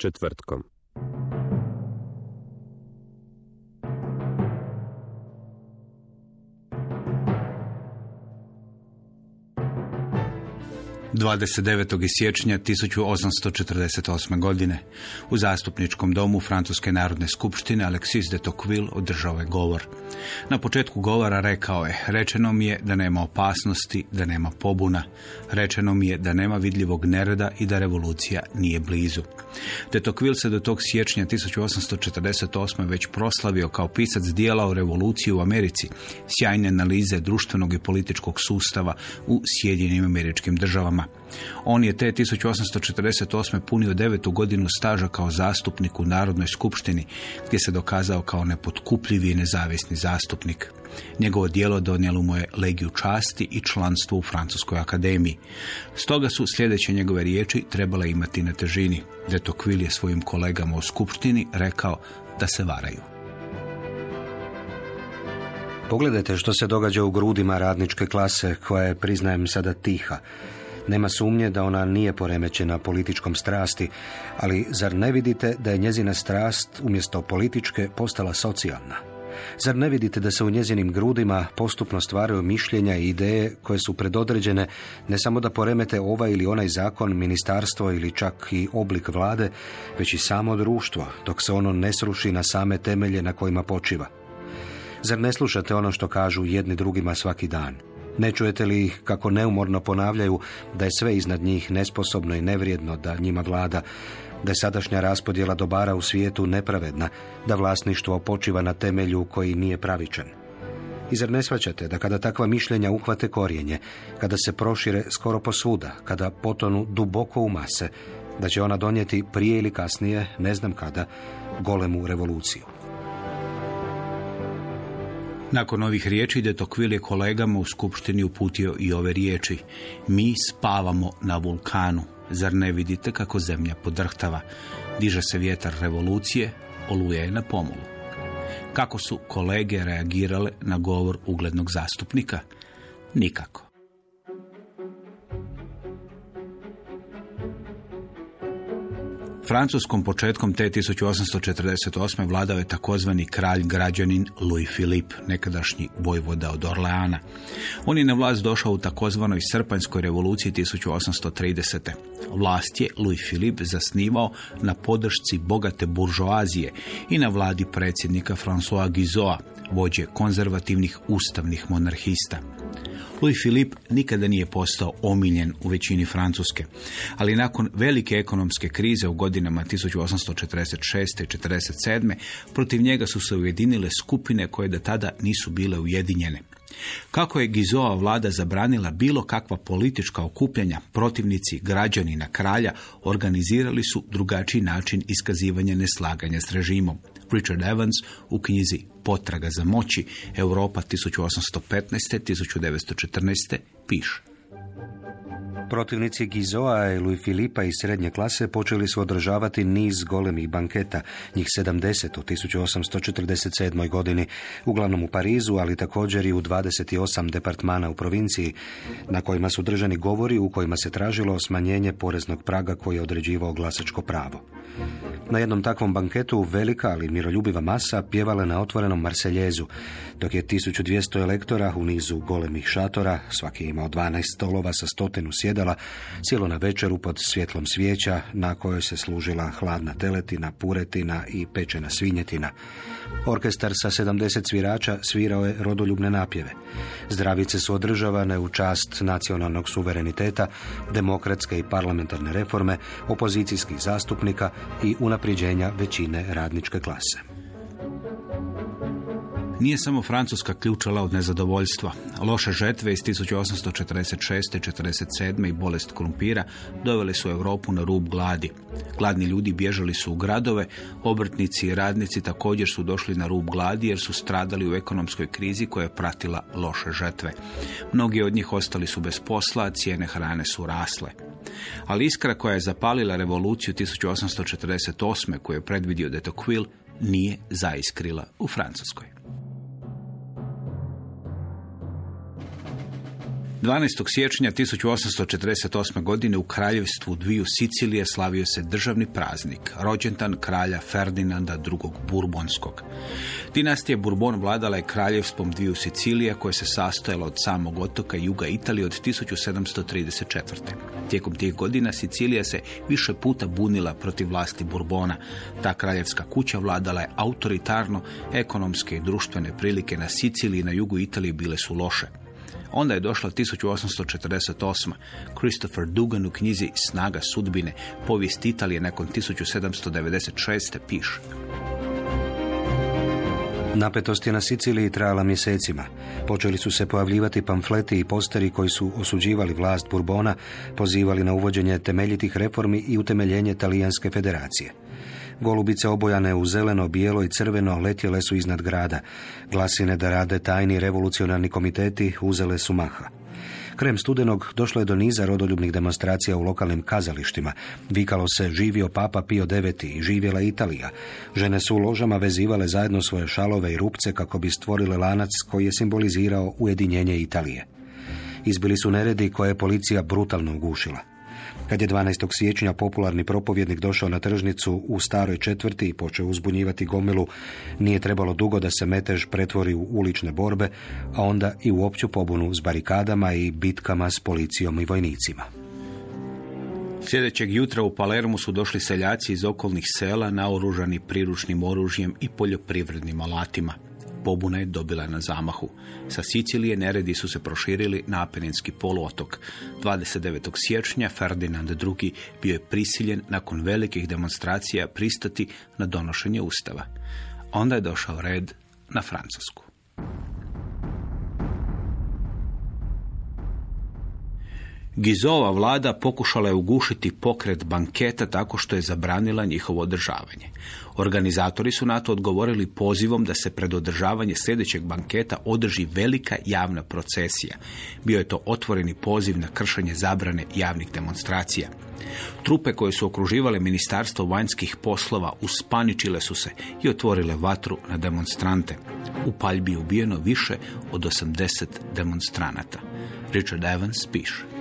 Četvrtkom. dvadeset siječnja 1848. godine u zastupničkom domu Francuske narodne skupštine Alexis de Tocqueville održao je govor. Na početku govora rekao je, rečeno mi je da nema opasnosti, da nema pobuna, rečeno mi je da nema vidljivog nereda i da revolucija nije blizu. De Tocqueville se do tog siječnja 1848. već proslavio kao pisac dijela o revoluciji u Americi, sjajne analize društvenog i političkog sustava u Sjedinjenim američkim državama. On je te 1848. punio devetu godinu staža kao zastupnik u Narodnoj skupštini, gdje se dokazao kao nepotkupljivi i nezavisni zastupnik. Njegovo dijelo donijelo mu je legiju časti i članstvo u Francuskoj akademiji. Stoga su sljedeće njegove riječi trebale imati na težini. De Tocqueville je svojim kolegama u skupštini rekao da se varaju. Pogledajte što se događa u grudima radničke klase koja je, priznajem sada, tiha. Nema sumnje da ona nije poremećena političkom strasti, ali zar ne vidite da je njezina strast umjesto političke postala socijalna? Zar ne vidite da se u njezinim grudima postupno stvaraju mišljenja i ideje koje su predodređene ne samo da poremete ovaj ili onaj zakon, ministarstvo ili čak i oblik vlade, već i samo društvo, dok se ono ne sruši na same temelje na kojima počiva? Zar ne slušate ono što kažu jedni drugima svaki dan? Ne čujete li ih kako neumorno ponavljaju da je sve iznad njih nesposobno i nevrijedno da njima vlada, da je sadašnja raspodjela dobara u svijetu nepravedna, da vlasništvo počiva na temelju koji nije pravičan? I zar ne shvaćate da kada takva mišljenja uhvate korijenje, kada se prošire skoro posvuda, kada potonu duboko u mase, da će ona donijeti prije ili kasnije, ne znam kada, golemu revoluciju? Nakon ovih riječi de Tocqueville je kolegama u skupštini uputio i ove riječi. Mi spavamo na vulkanu. Zar ne vidite kako zemlja podrhtava? Diže se vjetar revolucije, oluje je na pomolu. Kako su kolege reagirale na govor uglednog zastupnika? Nikako. Francuskom početkom te 1848. vladao je takozvani kralj građanin Louis Philippe, nekadašnji vojvoda od Orleana. On je na vlast došao u takozvanoj srpanjskoj revoluciji 1830. Vlast je Louis Philippe zasnivao na podršci bogate buržoazije i na vladi predsjednika François Guizot, vođe konzervativnih ustavnih monarhista. Louis Philippe nikada nije postao omiljen u većini Francuske, ali nakon velike ekonomske krize u godinama 1846. i 47. protiv njega su se ujedinile skupine koje do tada nisu bile ujedinjene. Kako je Gizova vlada zabranila bilo kakva politička okupljanja, protivnici građanina kralja organizirali su drugačiji način iskazivanja neslaganja s režimom. Richard Evans u knjizi Potraga za moći Europa 1815-1914 piše. Protivnici Gizoa i Louis Filipa iz srednje klase počeli su održavati niz golemih banketa, njih 70 u 1847. godini, uglavnom u Parizu, ali također i u 28 departmana u provinciji, na kojima su držani govori u kojima se tražilo smanjenje poreznog praga koji je određivao glasačko pravo. Na jednom takvom banketu velika, ali miroljubiva masa pjevala na otvorenom Marseljezu, dok je 1200 elektora u nizu golemih šatora, svaki imao 12 stolova sa stotinu sjedala, sjelo na večeru pod svjetlom svijeća na kojoj se služila hladna teletina, puretina i pečena svinjetina. Orkestar sa 70 svirača svirao je rodoljubne napjeve. Zdravice su održavane u čast nacionalnog suvereniteta, demokratske i parlamentarne reforme, opozicijskih zastupnika i unapređenja većine radničke klase. Nije samo Francuska ključala od nezadovoljstva. Loše žetve iz 1846. i 47. i bolest krumpira doveli su Europu na rub gladi. Gladni ljudi bježali su u gradove, obrtnici i radnici također su došli na rub gladi jer su stradali u ekonomskoj krizi koja je pratila loše žetve. Mnogi od njih ostali su bez posla, a cijene hrane su rasle. Ali iskra koja je zapalila revoluciju 1848. koju je predvidio de Tocqueville nije zaiskrila u Francuskoj. 12. siječnja 1848. godine u kraljevstvu dviju Sicilije slavio se državni praznik, rođendan kralja Ferdinanda II. Burbonskog. Dinastija Bourbon vladala je kraljevstvom dviju Sicilija koje se sastojalo od samog otoka juga Italije od 1734. Tijekom tih godina Sicilija se više puta bunila protiv vlasti Bourbona. Ta kraljevska kuća vladala je autoritarno, ekonomske i društvene prilike na Siciliji i na jugu Italije bile su loše. Onda je došla 1848. Christopher Dugan u knjizi Snaga sudbine, povijest Italije nakon 1796. piše. Napetost je na Siciliji trajala mjesecima. Počeli su se pojavljivati pamfleti i posteri koji su osuđivali vlast Burbona, pozivali na uvođenje temeljitih reformi i utemeljenje Talijanske federacije. Golubice obojane u zeleno, bijelo i crveno letjele su iznad grada. Glasine da rade tajni revolucionarni komiteti uzele su maha. Krem studenog došlo je do niza rodoljubnih demonstracija u lokalnim kazalištima. Vikalo se živio papa Pio IX i živjela Italija. Žene su u ložama vezivale zajedno svoje šalove i rupce kako bi stvorile lanac koji je simbolizirao ujedinjenje Italije. Izbili su neredi koje je policija brutalno ugušila. Kad je 12. siječnja popularni propovjednik došao na tržnicu u staroj četvrti i počeo uzbunjivati gomilu, nije trebalo dugo da se metež pretvori u ulične borbe, a onda i u opću pobunu s barikadama i bitkama s policijom i vojnicima. Sljedećeg jutra u Palermu su došli seljaci iz okolnih sela naoružani priručnim oružjem i poljoprivrednim alatima pobuna je dobila na zamahu. Sa Sicilije neredi su se proširili na Apeninski poluotok. 29. siječnja Ferdinand II. bio je prisiljen nakon velikih demonstracija pristati na donošenje ustava. Onda je došao red na Francusku. Gizova vlada pokušala je ugušiti pokret banketa tako što je zabranila njihovo održavanje. Organizatori su na to odgovorili pozivom da se pred održavanje sljedećeg banketa održi velika javna procesija. Bio je to otvoreni poziv na kršenje zabrane javnih demonstracija. Trupe koje su okruživale ministarstvo vanjskih poslova uspaničile su se i otvorile vatru na demonstrante. U paljbi je ubijeno više od 80 demonstranata. Richard Evans piše.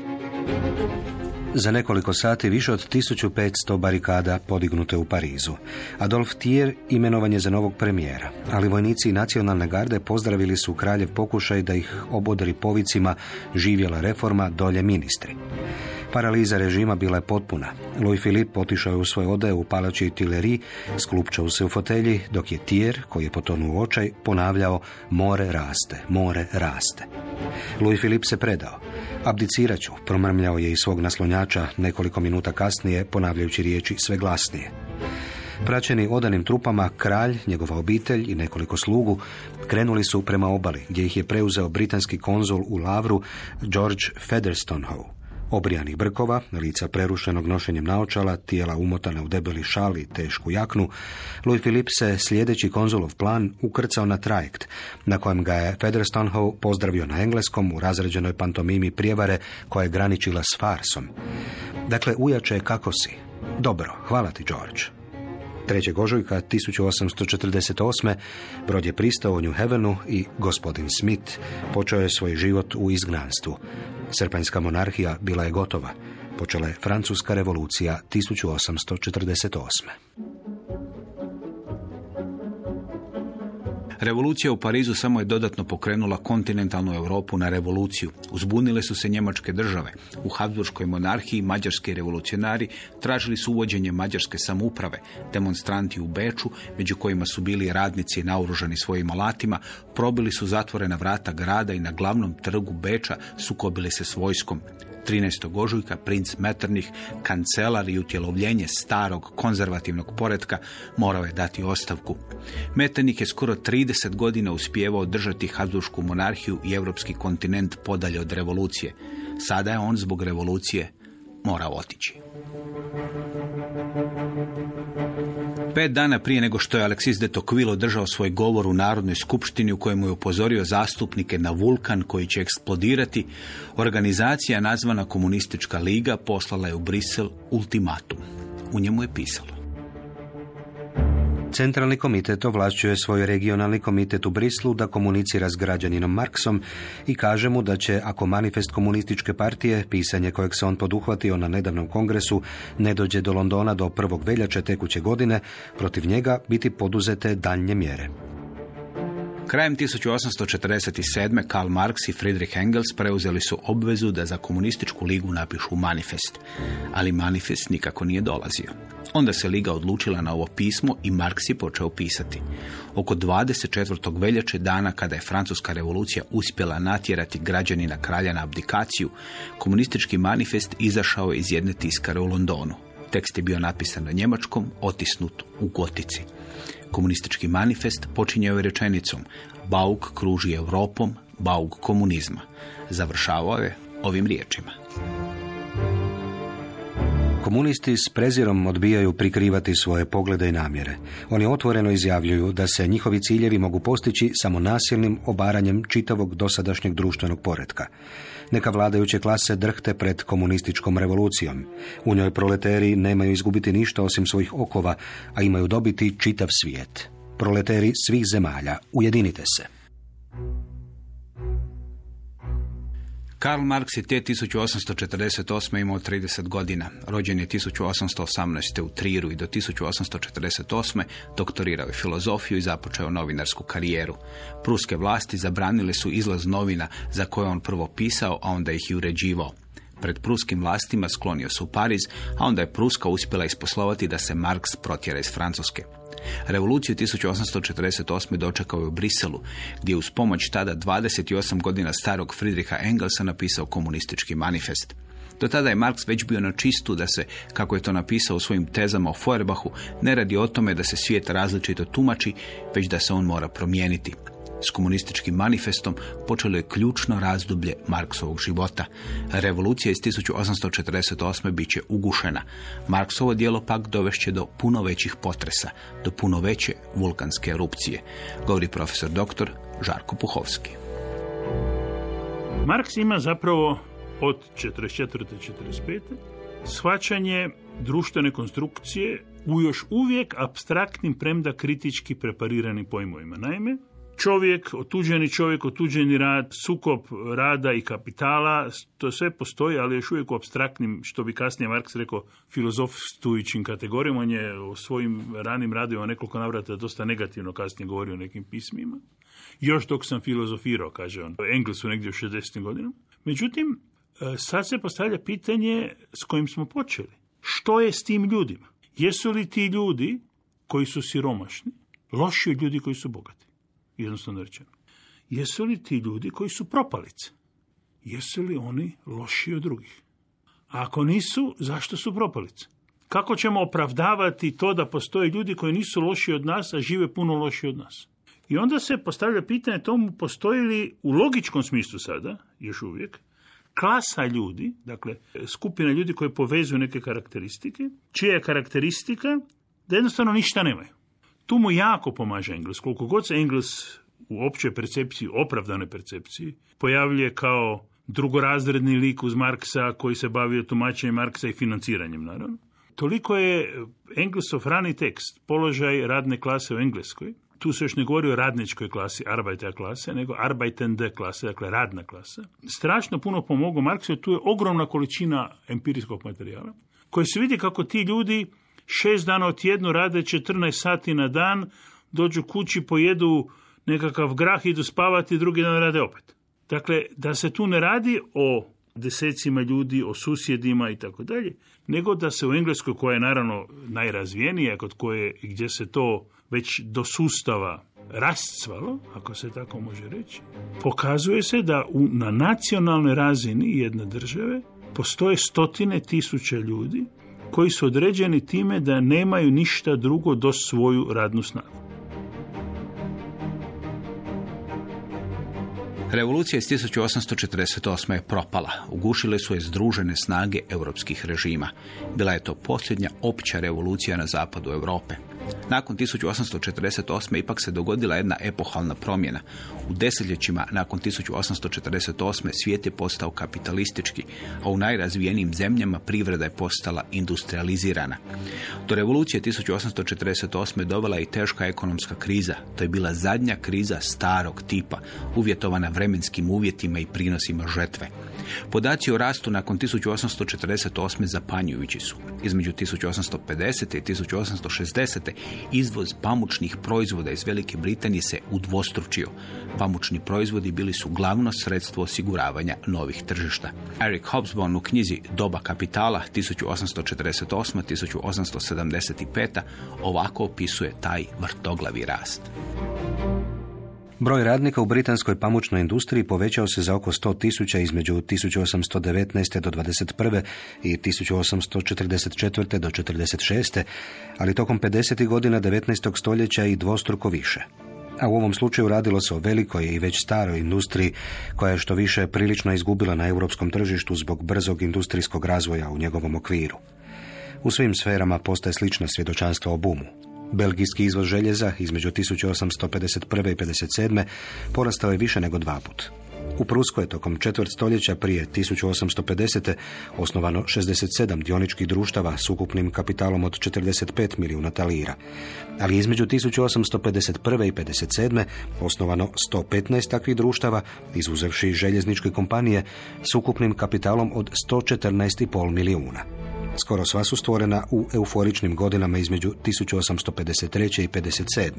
Za nekoliko sati više od 1500 barikada podignute u Parizu. Adolf Thier imenovan je za novog premijera, ali vojnici nacionalne garde pozdravili su kraljev pokušaj da ih obodri povicima živjela reforma dolje ministri. Paraliza režima bila je potpuna. Louis Philippe otišao je u svoj odaje u palači Tuileries, sklupčao se u fotelji, dok je Thier, koji je potonuo očaj, ponavljao more raste, more raste. Louis Philippe se predao. Abdicirat ću, promrmljao je iz svog naslonjača nekoliko minuta kasnije, ponavljajući riječi sve glasnije. Praćeni odanim trupama, kralj, njegova obitelj i nekoliko slugu krenuli su prema obali, gdje ih je preuzeo britanski konzul u Lavru George Featherstonehoe obrijanih brkova, lica prerušenog nošenjem naočala, tijela umotane u debeli šal i tešku jaknu, Louis Philippe se sljedeći konzulov plan ukrcao na trajekt, na kojem ga je Featherstonehoe pozdravio na engleskom u razređenoj pantomimi prijevare koja je graničila s farsom. Dakle, ujače kako si? Dobro, hvala ti, George. 3. ožujka 1848. brod je pristao u New Havenu i gospodin Smith počeo je svoj život u izgnanstvu. Srpanjska monarhija bila je gotova. Počela je Francuska revolucija 1848. Revolucija u Parizu samo je dodatno pokrenula kontinentalnu Europu na revoluciju. Uzbunile su se njemačke države. U Habsburgskoj monarhiji mađarski revolucionari tražili su uvođenje mađarske samouprave. Demonstranti u Beču, među kojima su bili radnici naoružani svojim alatima, probili su zatvorena vrata grada i na glavnom trgu Beča sukobili se s vojskom. 13. ožujka princ Metternich, kancelar i utjelovljenje starog konzervativnog poretka, morao je dati ostavku. Metternich je skoro 30 godina uspijevao držati Habsburgsku monarhiju i europski kontinent podalje od revolucije. Sada je on zbog revolucije morao otići. Pet dana prije nego što je Alexis de Tocqueville održao svoj govor u Narodnoj skupštini u kojemu je upozorio zastupnike na vulkan koji će eksplodirati, organizacija nazvana Komunistička liga poslala je u Brisel ultimatum. U njemu je pisalo. Centralni komitet ovlašćuje svoj regionalni komitet u Brislu da komunicira s građaninom Marksom i kaže mu da će, ako manifest komunističke partije, pisanje kojeg se on poduhvatio na nedavnom kongresu, ne dođe do Londona do prvog veljače tekuće godine, protiv njega biti poduzete daljnje mjere. Krajem 1847. Karl Marx i Friedrich Engels preuzeli su obvezu da za komunističku ligu napišu manifest, ali manifest nikako nije dolazio. Onda se Liga odlučila na ovo pismo i Marks je počeo pisati. Oko 24. veljače dana kada je Francuska revolucija uspjela natjerati građanina kralja na abdikaciju, komunistički manifest izašao je iz jedne tiskare u Londonu. Tekst je bio napisan na njemačkom, otisnut u gotici. Komunistički manifest počinjao je rečenicom Bauk kruži Europom, bauk komunizma. Završavao je ovim riječima. Komunisti s prezirom odbijaju prikrivati svoje poglede i namjere. Oni otvoreno izjavljuju da se njihovi ciljevi mogu postići samo nasilnim obaranjem čitavog dosadašnjeg društvenog poretka. Neka vladajuće klase drhte pred komunističkom revolucijom. U njoj proleteri nemaju izgubiti ništa osim svojih okova, a imaju dobiti čitav svijet. Proleteri svih zemalja, ujedinite se. Karl Marx je te 1848. imao 30 godina. Rođen je 1818. u Triru i do 1848. doktorirao je filozofiju i započeo novinarsku karijeru. Pruske vlasti zabranile su izlaz novina za koje on prvo pisao, a onda ih i uređivao. Pred pruskim vlastima sklonio se u Pariz, a onda je Pruska uspjela isposlovati da se Marks protjera iz Francuske. Revoluciju 1848. dočekao je u Briselu, gdje je uz pomoć tada 28 godina starog Friedricha Engelsa napisao komunistički manifest. Do tada je Marx već bio na čistu da se, kako je to napisao u svojim tezama o Feuerbachu, ne radi o tome da se svijet različito tumači, već da se on mora promijeniti. S komunističkim manifestom počelo je ključno razdoblje Marksovog života. Revolucija iz 1848. bit će ugušena. Marksovo dijelo pak dovešće do puno većih potresa, do puno veće vulkanske erupcije, govori profesor dr. Žarko Puhovski. Marks ima zapravo od 44. 45. shvaćanje društvene konstrukcije u još uvijek abstraktnim, premda kritički prepariranim pojmovima. Naime, čovjek, otuđeni čovjek, otuđeni rad, sukop rada i kapitala, to sve postoji, ali još uvijek u abstraktnim, što bi kasnije Marks rekao, filozofstujućim kategorijama. On je u svojim ranim radovima nekoliko navrata dosta negativno kasnije govorio o nekim pismima. Još dok sam filozofirao, kaže on, Englesu negdje u 60. godinama. Međutim, e, sad se postavlja pitanje s kojim smo počeli. Što je s tim ljudima? Jesu li ti ljudi koji su siromašni loši od ljudi koji su bogati? Jednostavno rečeno. Jesu li ti ljudi koji su propalice? Jesu li oni loši od drugih? A ako nisu, zašto su propalice? Kako ćemo opravdavati to da postoje ljudi koji nisu loši od nas, a žive puno loši od nas? I onda se postavlja pitanje tomu postoji li u logičkom smislu sada, još uvijek, klasa ljudi, dakle skupina ljudi koji povezuju neke karakteristike, čija je karakteristika da jednostavno ništa nemaju. Tu mu jako pomaže Engels. Koliko god se Engels u općoj percepciji, opravdanoj percepciji, pojavljuje kao drugorazredni lik uz Marksa koji se bavio tumačenjem Marksa i financiranjem, naravno. Toliko je Engelsov rani tekst, položaj radne klase u Engleskoj, tu se još ne govori o radničkoj klasi, Arbeiter klase, nego Arbeitende klase, dakle radna klasa. Strašno puno pomogu Marksu, tu je ogromna količina empirijskog materijala, koji se vidi kako ti ljudi šest dana od tjednu rade 14 sati na dan, dođu kući, pojedu nekakav grah, idu spavati, drugi dan rade opet. Dakle, da se tu ne radi o desecima ljudi, o susjedima i tako dalje, nego da se u Engleskoj, koja je naravno najrazvijenija, kod koje, gdje se to već do sustava rascvalo, ako se tako može reći, pokazuje se da u, na nacionalnoj razini jedne države postoje stotine tisuća ljudi koji su određeni time da nemaju ništa drugo do svoju radnu snagu. Revolucija iz 1848. je propala. Ugušile su je združene snage europskih režima. Bila je to posljednja opća revolucija na zapadu Europe. Nakon 1848. ipak se dogodila jedna epohalna promjena. U desetljećima nakon 1848. svijet je postao kapitalistički, a u najrazvijenijim zemljama privreda je postala industrializirana. Do revolucije 1848. dovela i teška ekonomska kriza. To je bila zadnja kriza starog tipa, uvjetovana vremenskim uvjetima i prinosima žetve. Podaci o rastu nakon 1848. zapanjujući su. Između 1850. i 1860. izvoz pamučnih proizvoda iz Velike Britanije se udvostručio. Pamučni proizvodi bili su glavno sredstvo osiguravanja novih tržišta. Eric Hobsbawm u knjizi Doba kapitala 1848-1875 ovako opisuje taj vrtoglavi rast. Broj radnika u britanskoj pamučnoj industriji povećao se za oko 100 tisuća između 1819. do 21. i 1844. do 46. ali tokom 50. godina 19. stoljeća i dvostruko više. A u ovom slučaju radilo se o velikoj i već staroj industriji koja je što više prilično izgubila na europskom tržištu zbog brzog industrijskog razvoja u njegovom okviru. U svim sferama postaje slična svjedočanstva o bumu. Belgijski izvoz željeza između 1851. i 57. porastao je više nego dva put. U Pruskoj je tokom četvrt stoljeća prije 1850. osnovano 67 dioničkih društava s ukupnim kapitalom od 45 milijuna talira. Ali između 1851. i 57. osnovano 115 takvih društava, izuzevši željezničke kompanije, s ukupnim kapitalom od 114,5 milijuna. Skoro sva su stvorena u euforičnim godinama između 1853. i 57.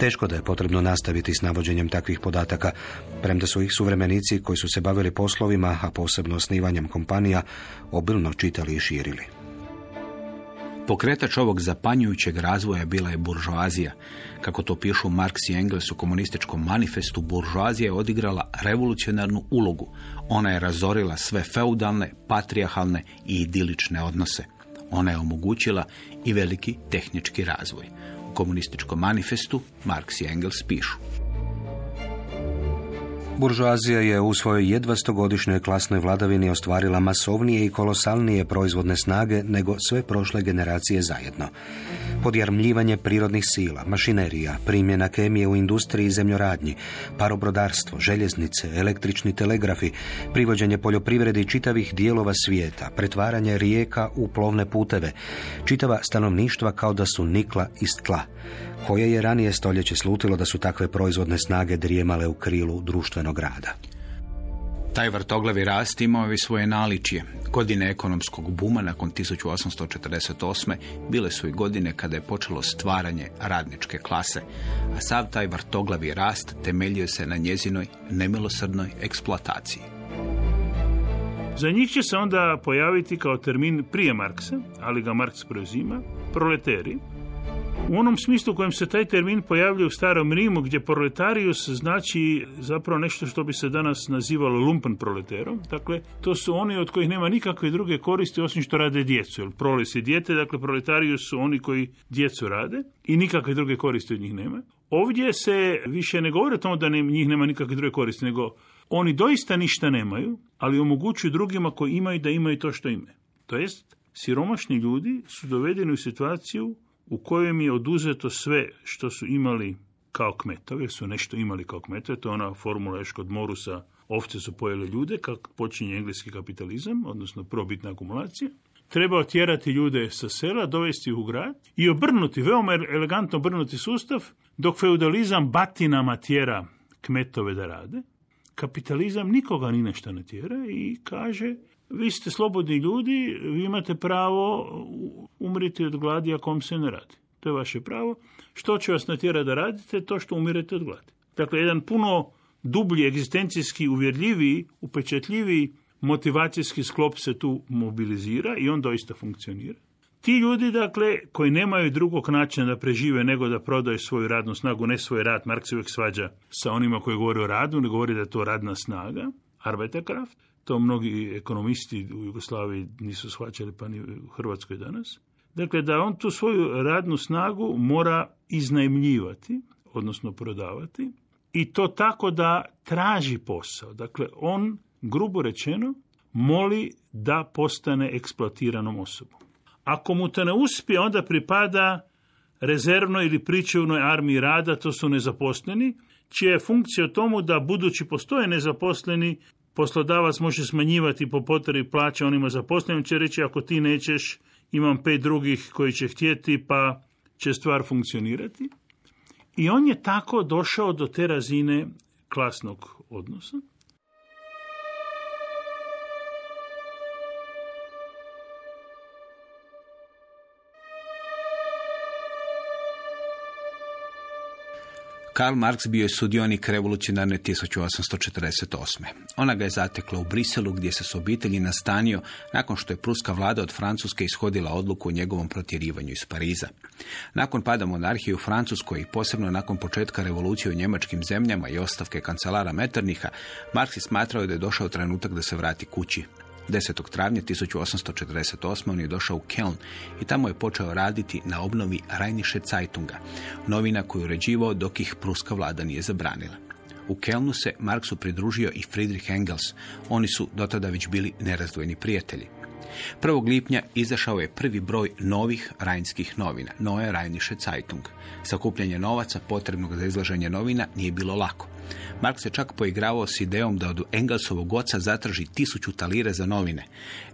Teško da je potrebno nastaviti s navođenjem takvih podataka, premda su ih suvremenici koji su se bavili poslovima, a posebno osnivanjem kompanija, obilno čitali i širili. Pokretač ovog zapanjujućeg razvoja bila je buržoazija. Kako to pišu Marks i Engels u komunističkom manifestu, buržoazija je odigrala revolucionarnu ulogu. Ona je razorila sve feudalne, patrijahalne i idilične odnose. Ona je omogućila i veliki tehnički razvoj. U komunističkom manifestu Marks i Engels pišu. Buržoazija je u svojoj jedva stogodišnjoj klasnoj vladavini ostvarila masovnije i kolosalnije proizvodne snage nego sve prošle generacije zajedno. Podjarmljivanje prirodnih sila, mašinerija, primjena kemije u industriji i zemljoradnji, parobrodarstvo, željeznice, električni telegrafi, privođenje poljoprivredi čitavih dijelova svijeta, pretvaranje rijeka u plovne puteve, čitava stanovništva kao da su nikla iz tla, koje je ranije stoljeće slutilo da su takve proizvodne snage drijemale u krilu društvenog rada. Taj vrtoglavi rast imao je svoje naličije. Godine ekonomskog buma nakon 1848. bile su i godine kada je počelo stvaranje radničke klase, a sav taj vrtoglavi rast temeljio se na njezinoj nemilosrdnoj eksploataciji. Za njih će se onda pojaviti kao termin prije Marksa, ali ga Marks preuzima, proleteri, u onom smislu u kojem se taj termin pojavljuje u starom Rimu, gdje proletarius znači zapravo nešto što bi se danas nazivalo lumpen proleterom. Dakle, to su oni od kojih nema nikakve druge koristi osim što rade djecu. Jer proles je dijete, dakle proletarius su oni koji djecu rade i nikakve druge koristi od njih nema. Ovdje se više ne govori o tome da njih nema nikakve druge koristi, nego oni doista ništa nemaju, ali omogućuju drugima koji imaju da imaju to što imaju. To jest, siromašni ljudi su dovedeni u situaciju u kojem je oduzeto sve što su imali kao kmetovi, jer su nešto imali kao kmetovi, to je ona formula još kod Morusa, ovce su pojele ljude, kako počinje engleski kapitalizam, odnosno probitna akumulacija. Treba otjerati ljude sa sela, dovesti ih u grad i obrnuti, veoma elegantno obrnuti sustav, dok feudalizam batinama tjera kmetove da rade, kapitalizam nikoga ni nešto ne tjera i kaže vi ste slobodni ljudi, vi imate pravo umriti od gladi ako vam se ne radi. to je vaše pravo. Što će vas natjerati da radite? To što umirete od gladi. Dakle, jedan puno dublji, egzistencijski uvjerljiviji, upečatljiviji motivacijski sklop se tu mobilizira i on doista funkcionira. Ti ljudi, dakle, koji nemaju drugog načina da prežive nego da prodaju svoju radnu snagu, ne svoj rad, Mark se uvijek svađa sa onima koji govore o radu, ne govori da je to radna snaga, Arbeiterkraft, to mnogi ekonomisti u Jugoslaviji nisu shvaćali, pa ni u Hrvatskoj danas. Dakle, da on tu svoju radnu snagu mora iznajmljivati, odnosno prodavati, i to tako da traži posao. Dakle, on, grubo rečeno, moli da postane eksploatiranom osobom. Ako mu to ne uspije, onda pripada rezervnoj ili pričuvnoj armiji rada, to su nezaposleni, čija je funkcija tomu da budući postoje nezaposleni, poslodavac može smanjivati po potrebi plaće onima zaposlenim, će reći ako ti nećeš, imam pet drugih koji će htjeti, pa će stvar funkcionirati. I on je tako došao do te razine klasnog odnosa. Karl Marx bio je sudionik revolucionarne 1848. Ona ga je zatekla u Briselu gdje se s obitelji nastanio nakon što je pruska vlada od Francuske ishodila odluku o njegovom protjerivanju iz Pariza. Nakon pada monarhije u Francuskoj i posebno nakon početka revolucije u njemačkim zemljama i ostavke kancelara Metternicha, Marx je smatrao da je došao trenutak da se vrati kući. 10. travnja 1848. on je došao u Keln i tamo je počeo raditi na obnovi Rajniše Zeitunga, novina koju je uređivao dok ih pruska vlada nije zabranila. U Kelnu se Marksu pridružio i Friedrich Engels. Oni su dotada već bili nerazdvojeni prijatelji. 1. lipnja izašao je prvi broj novih rajnskih novina, Neue Rajniše Zeitung. Sakupljanje novaca potrebnog za izlaženje novina nije bilo lako. Mark se čak poigravao s idejom da od Engelsovog oca zatraži tisuću talire za novine.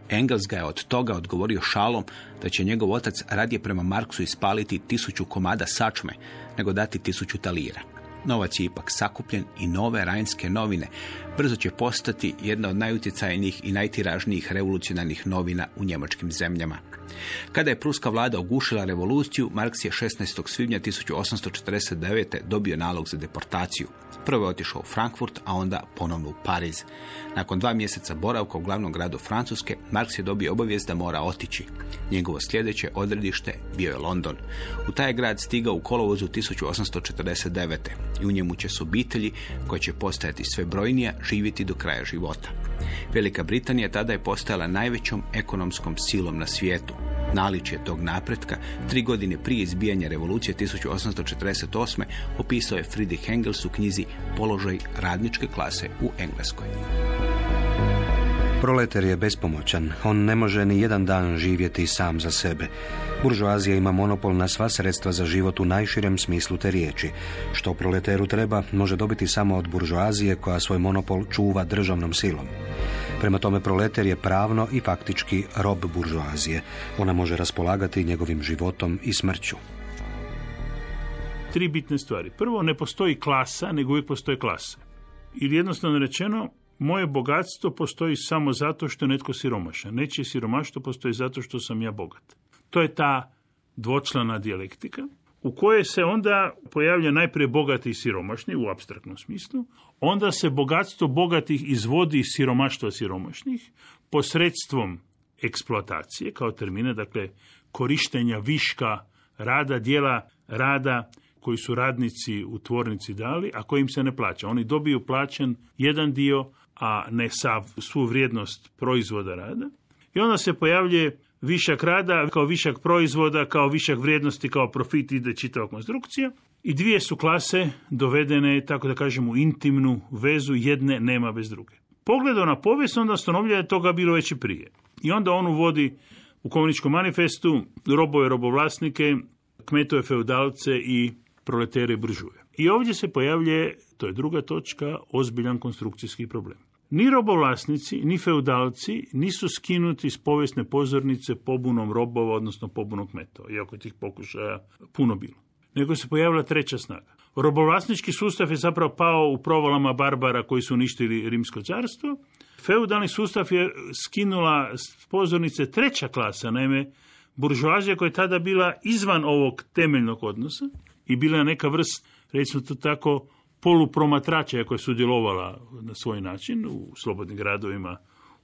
Engels ga je od toga odgovorio šalom da će njegov otac radije prema Marksu ispaliti tisuću komada sačme nego dati tisuću talira. Novac je ipak sakupljen i nove rajnske novine brzo će postati jedna od najutjecajnijih i najtiražnijih revolucionarnih novina u njemačkim zemljama. Kada je pruska vlada ogušila revoluciju, Marks je 16. svibnja 1849. dobio nalog za deportaciju. Prvo je otišao u Frankfurt, a onda ponovno u Pariz. Nakon dva mjeseca boravka u glavnom gradu Francuske, Marks je dobio obavijest da mora otići. Njegovo sljedeće odredište bio je London. U taj grad stigao u kolovozu 1849. i u njemu će su obitelji koje će postajati sve brojnija živjeti do kraja života. Velika Britanija tada je postajala najvećom ekonomskom silom na svijetu. Naličje tog napretka, tri godine prije izbijanja revolucije 1848. opisao je Friedrich Engels u knjizi Položaj radničke klase u Engleskoj. Proletar je bespomoćan. On ne može ni jedan dan živjeti sam za sebe. Buržoazija ima monopol na sva sredstva za život u najširem smislu te riječi. Što proleteru treba, može dobiti samo od buržoazije koja svoj monopol čuva državnom silom. Prema tome proleter je pravno i faktički rob buržoazije. Ona može raspolagati njegovim životom i smrću. Tri bitne stvari. Prvo, ne postoji klasa, nego uvijek postoje klase. Ili jednostavno rečeno, moje bogatstvo postoji samo zato što je netko siromašan. Nečije siromaštvo postoji zato što sam ja bogat. To je ta dvočlana dijalektika u kojoj se onda pojavlja najprije bogati i siromašni u abstraktnom smislu, onda se bogatstvo bogatih izvodi iz siromaštva siromašnih posredstvom eksploatacije kao termine, dakle korištenja viška rada, dijela rada koji su radnici u tvornici dali, a kojim se ne plaća. Oni dobiju plaćen jedan dio, a ne sav, svu vrijednost proizvoda rada. I onda se pojavljuje višak rada kao višak proizvoda, kao višak vrijednosti, kao profit ide čitava konstrukcija. I dvije su klase dovedene, tako da kažemo, u intimnu vezu, jedne nema bez druge. Pogledao na povijest, onda stanovlja je toga bilo već i prije. I onda on uvodi u komuničkom manifestu robove robovlasnike, kmetove feudalce i proletere buržuje. I ovdje se pojavlje, to je druga točka, ozbiljan konstrukcijski problem. Ni robovlasnici, ni feudalci nisu skinuti s povijesne pozornice pobunom robova, odnosno pobunom kmetova, iako tih pokušaja puno bilo. Nego se pojavila treća snaga. Robovlasnički sustav je zapravo pao u provalama barbara koji su uništili rimsko carstvo. Feudalni sustav je skinula pozornice treća klasa, naime buržoazija koja je tada bila izvan ovog temeljnog odnosa i bila neka vrst, recimo to tako, polupromatrača koja je sudjelovala na svoj način u slobodnim gradovima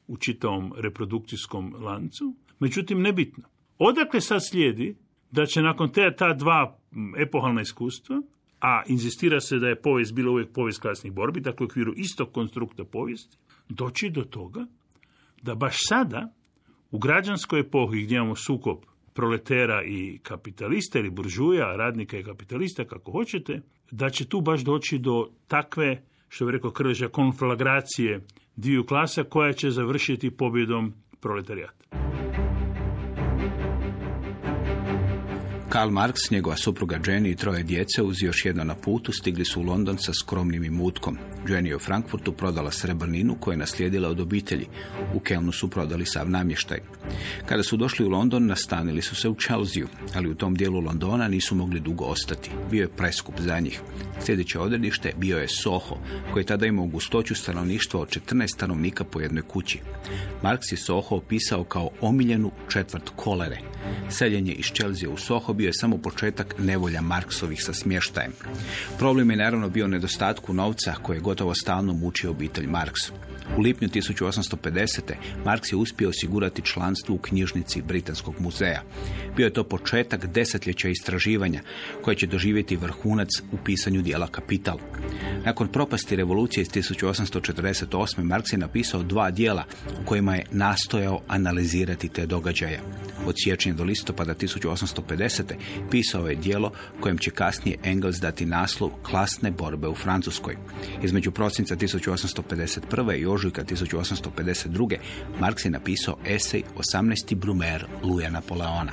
u čitavom reprodukcijskom lancu. Međutim, nebitno. Odakle sad slijedi da će nakon te ta dva epohalna iskustva, a inzistira se da je povijest bila uvijek povijest klasnih borbi, dakle u okviru istog konstrukta povijesti, doći do toga da baš sada, u građanskoj epohi gdje imamo sukob proletera i kapitalista ili buržuja, radnika i kapitalista, kako hoćete, da će tu baš doći do takve, što bi rekao Krleža, konflagracije dviju klasa koja će završiti pobjedom proletarijata. Karl Marx, njegova supruga Jenny i troje djece uz još jedno na putu stigli su u London sa skromnim imutkom. Jenny je u Frankfurtu prodala srebrninu koju je naslijedila od obitelji. U Kelnu su prodali sav namještaj. Kada su došli u London, nastanili su se u Chelsea, ali u tom dijelu Londona nisu mogli dugo ostati. Bio je preskup za njih. Sljedeće odredište bio je Soho, koji je tada imao gustoću stanovništva od 14 stanovnika po jednoj kući. Marx je Soho opisao kao omiljenu četvrt kolere. Seljenje iz Chelsea u Soho bio je samo početak nevolja Marksovih sa smještajem. Problem je naravno bio nedostatku novca koje je gotovo stalno mučio obitelj Marks. U lipnju 1850. Marks je uspio osigurati članstvo u knjižnici Britanskog muzeja. Bio je to početak desetljeća istraživanja koje će doživjeti vrhunac u pisanju dijela Kapital. Nakon propasti revolucije iz 1848. Marks je napisao dva dijela u kojima je nastojao analizirati te događaje. Od siječnja do listopada 1850. pisao je dijelo kojem će kasnije Engels dati naslov Klasne borbe u Francuskoj. Između prosinca 1851. i ožujka 1852. Marks je napisao esej 18. Brumer Luja Napoleona.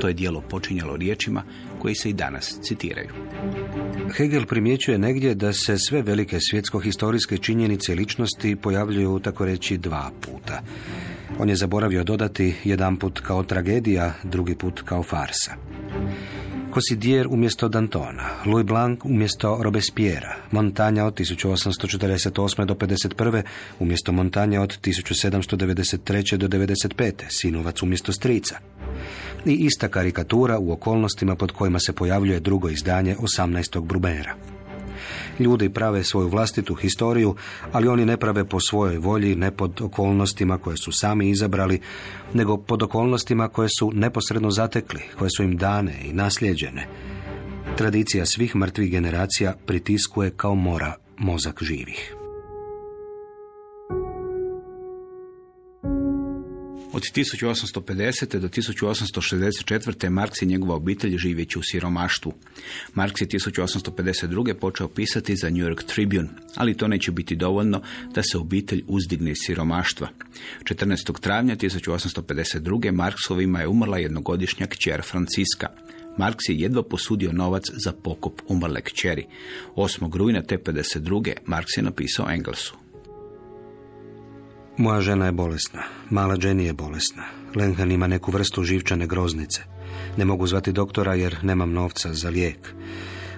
To je dijelo počinjalo riječima koji se i danas citiraju. Hegel primjećuje negdje da se sve velike svjetsko-historijske činjenice ličnosti pojavljuju tako reći dva puta. On je zaboravio dodati jedan put kao tragedija, drugi put kao farsa. Cosidier umjesto Dantona, Louis Blanc umjesto Robespierre, Montanja od 1848. do 51. umjesto Montanja od 1793. do 95. Sinovac umjesto strica. I ista karikatura u okolnostima pod kojima se pojavljuje drugo izdanje 18. Brubera. Ljudi prave svoju vlastitu historiju, ali oni ne prave po svojoj volji, ne pod okolnostima koje su sami izabrali, nego pod okolnostima koje su neposredno zatekli, koje su im dane i nasljeđene. Tradicija svih mrtvih generacija pritiskuje kao mora mozak živih. Od 1850. do 1864. Marks i njegova obitelj živjeći u siromaštvu. Marks je 1852. počeo pisati za New York Tribune, ali to neće biti dovoljno da se obitelj uzdigne iz siromaštva. 14. travnja 1852. Marksovima je umrla jednogodišnja kćer Franciska. Marks je jedva posudio novac za pokop umrle kćeri. 8. rujna te 52. Marks je napisao Engelsu. Moja žena je bolesna. Mala Jenny je bolesna. Lenhan ima neku vrstu živčane groznice. Ne mogu zvati doktora jer nemam novca za lijek.